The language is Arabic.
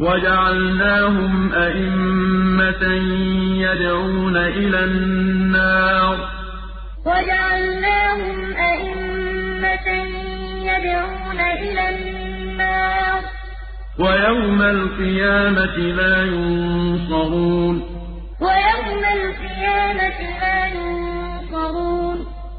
وجعلناهم أئمة يدعون إلى النار. وجعلناهم أئمة يدعون إلى النار. ويوم القيامة لا ينصرون. ويوم القيامة لا ينصرون.